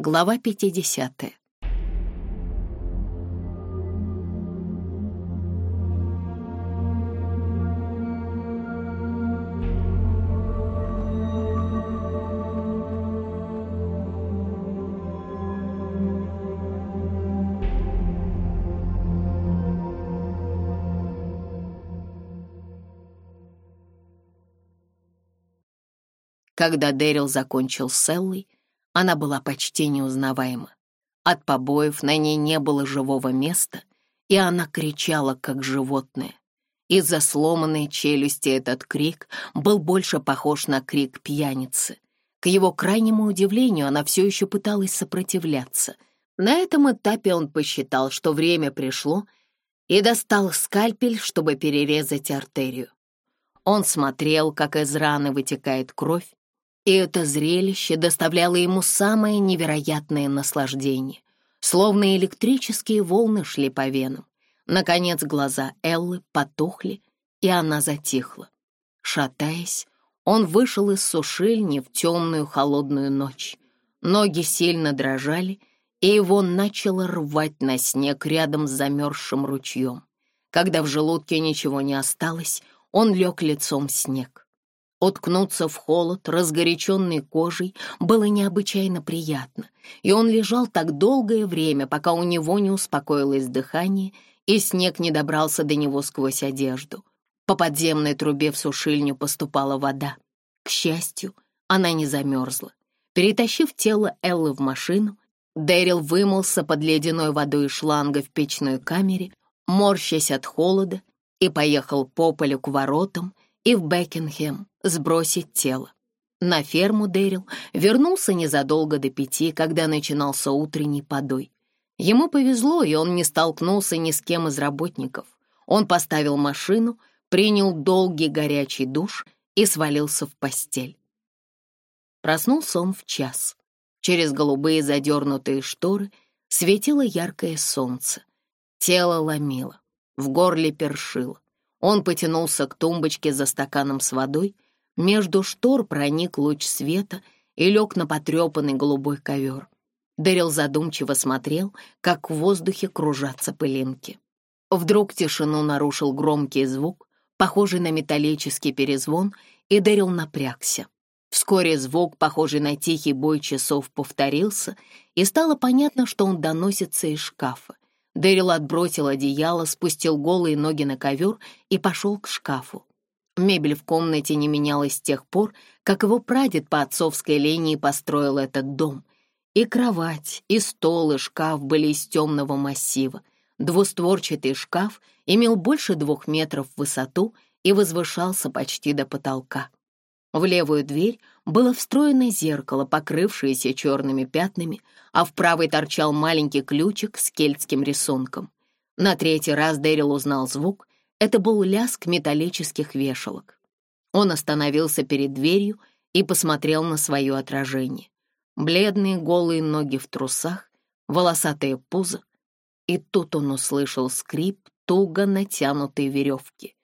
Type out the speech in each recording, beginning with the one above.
Глава 50. Когда Дэрил закончил с Эллой, она была почти неузнаваема. От побоев на ней не было живого места, и она кричала, как животное. Из-за сломанной челюсти этот крик был больше похож на крик пьяницы. К его крайнему удивлению она все еще пыталась сопротивляться. На этом этапе он посчитал, что время пришло, и достал скальпель, чтобы перерезать артерию. Он смотрел, как из раны вытекает кровь, и это зрелище доставляло ему самое невероятное наслаждение. Словно электрические волны шли по венам. Наконец глаза Эллы потухли, и она затихла. Шатаясь, он вышел из сушильни в темную холодную ночь. Ноги сильно дрожали, и его начало рвать на снег рядом с замерзшим ручьем. Когда в желудке ничего не осталось, он лег лицом в снег. Откнуться в холод, разгоряченный кожей, было необычайно приятно, и он лежал так долгое время, пока у него не успокоилось дыхание, и снег не добрался до него сквозь одежду. По подземной трубе в сушильню поступала вода. К счастью, она не замерзла. Перетащив тело Эллы в машину, Дэрил вымылся под ледяной водой шланга в печной камере, морщась от холода, и поехал по полю к воротам и в Бекингем, сбросить тело. На ферму Дэрил вернулся незадолго до пяти, когда начинался утренний подой. Ему повезло, и он не столкнулся ни с кем из работников. Он поставил машину, принял долгий горячий душ и свалился в постель. Проснулся он в час. Через голубые задернутые шторы светило яркое солнце. Тело ломило, в горле першило. Он потянулся к тумбочке за стаканом с водой — между штор проник луч света и лег на потрепанный голубой ковер. Дэрил задумчиво смотрел, как в воздухе кружатся пылинки. Вдруг тишину нарушил громкий звук, похожий на металлический перезвон, и Дэрил напрягся. Вскоре звук, похожий на тихий бой часов, повторился, и стало понятно, что он доносится из шкафа. Дэрил отбросил одеяло, спустил голые ноги на ковер и пошел к шкафу. Мебель в комнате не менялась с тех пор, как его прадед по отцовской линии построил этот дом. И кровать, и стол, и шкаф были из темного массива. Двустворчатый шкаф имел больше двух метров в высоту и возвышался почти до потолка. В левую дверь было встроено зеркало, покрывшееся черными пятнами, а в правой торчал маленький ключик с кельтским рисунком. На третий раз Дэрил узнал звук, это был ляск металлических вешалок. Он остановился перед дверью и посмотрел на свое отражение. Бледные голые ноги в трусах, волосатое пузо. И тут он услышал скрип туго натянутой веревки.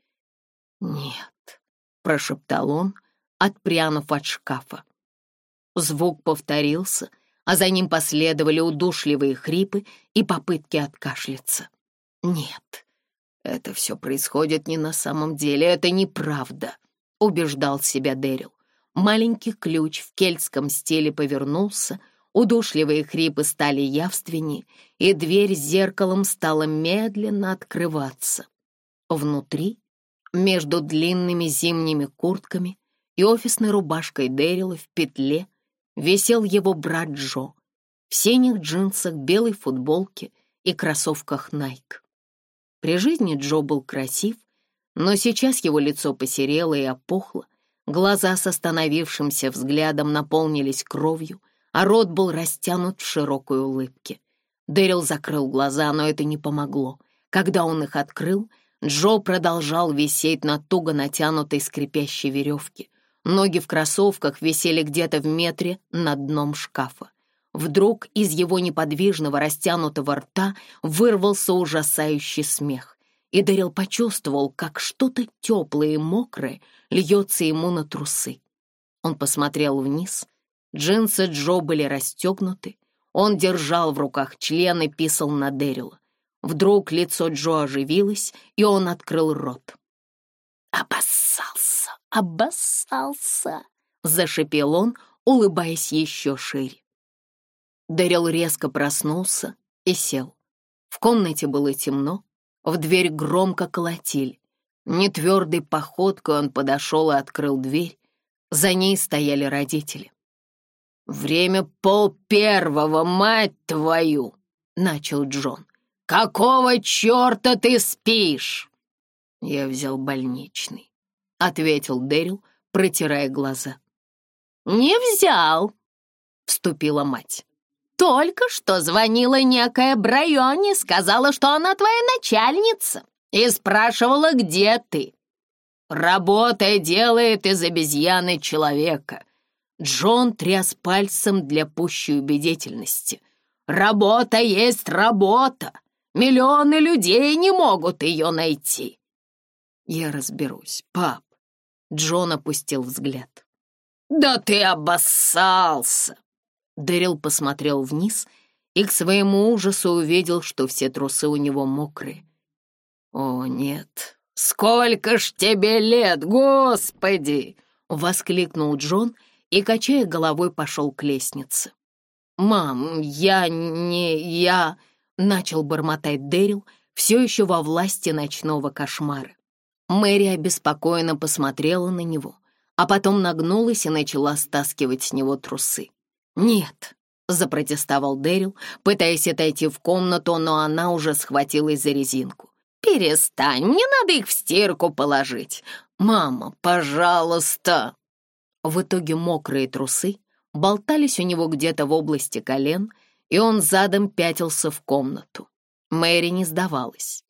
«Нет», — прошептал он, отпрянув от шкафа. Звук повторился, а за ним последовали удушливые хрипы и попытки откашляться. «Нет, это все происходит не на самом деле, это неправда», — убеждал себя Дэрил. Маленький ключ в кельтском стиле повернулся, удушливые хрипы стали явственнее, и дверь с зеркалом стала медленно открываться. Внутри, между длинными зимними куртками и офисной рубашкой Дэрила в петле, висел его брат Джо в синих джинсах, белой футболке и кроссовках Nike. При жизни Джо был красив, но сейчас его лицо посерело и опухло, глаза с остановившимся взглядом наполнились кровью, а рот был растянут в широкой улыбке. Дэрил закрыл глаза, но это не помогло. Когда он их открыл, Джо продолжал висеть на туго натянутой скрипящей веревке. Ноги в кроссовках висели где-то в метре над дном шкафа. Вдруг из его неподвижного растянутого рта вырвался ужасающий смех. И Дэрил почувствовал, как что-то теплое и мокрое льется ему на трусы. Он посмотрел вниз. Джинсы Джо были расстегнуты. Он держал в руках член и писал на Дэрила. Вдруг лицо Джо оживилось, и он открыл рот. «Обоссался! Обоссался!» — зашипел он, улыбаясь еще шире. Дэрил резко проснулся и сел. В комнате было темно, в дверь громко колотили. Нетвердой походкой он подошел и открыл дверь. За ней стояли родители. «Время пол первого, мать твою!» — начал Джон. «Какого черта ты спишь?» «Я взял больничный», — ответил Дэрил, протирая глаза. «Не взял!» — вступила мать. Только что звонила некая Брайони, сказала, что она твоя начальница, и спрашивала, где ты. Работа делает из обезьяны человека. Джон тряс пальцем для пущей убедительности. Работа есть работа. Миллионы людей не могут ее найти. Я разберусь, пап. Джон опустил взгляд. Да ты обоссался. Дэрил посмотрел вниз и к своему ужасу увидел, что все трусы у него мокрые. «О, нет! Сколько ж тебе лет, господи!» — воскликнул Джон и, качая головой, пошел к лестнице. «Мам, я не... я...» — начал бормотать Дэрил, все еще во власти ночного кошмара. Мэри обеспокоенно посмотрела на него, а потом нагнулась и начала стаскивать с него трусы. «Нет», — запротестовал Дэрил, пытаясь отойти в комнату, но она уже схватилась за резинку. «Перестань, мне надо их в стирку положить. Мама, пожалуйста!» В итоге мокрые трусы болтались у него где-то в области колен, и он задом пятился в комнату. Мэри не сдавалась.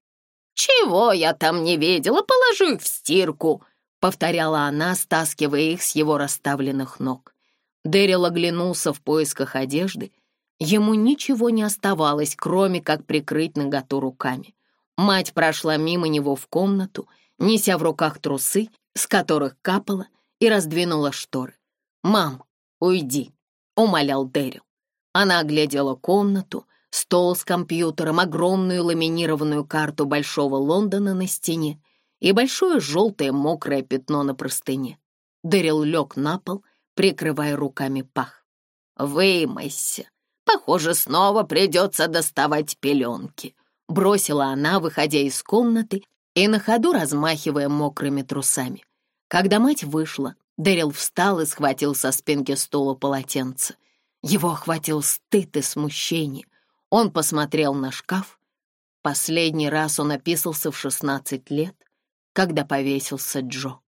«Чего я там не видела? Положу их в стирку!» — повторяла она, стаскивая их с его расставленных ног. Дэрил оглянулся в поисках одежды. Ему ничего не оставалось, кроме как прикрыть наготу руками. Мать прошла мимо него в комнату, неся в руках трусы, с которых капала, и раздвинула шторы. «Мам, уйди», — умолял Дэрил. Она оглядела комнату, стол с компьютером, огромную ламинированную карту Большого Лондона на стене и большое желтое мокрое пятно на простыне. Дэрил лег на пол — прикрывая руками пах. «Вымойся. Похоже, снова придется доставать пеленки», — бросила она, выходя из комнаты и на ходу размахивая мокрыми трусами. Когда мать вышла, Дэрил встал и схватил со спинки стула полотенце. Его охватил стыд и смущение. Он посмотрел на шкаф. Последний раз он описался в шестнадцать лет, когда повесился Джо.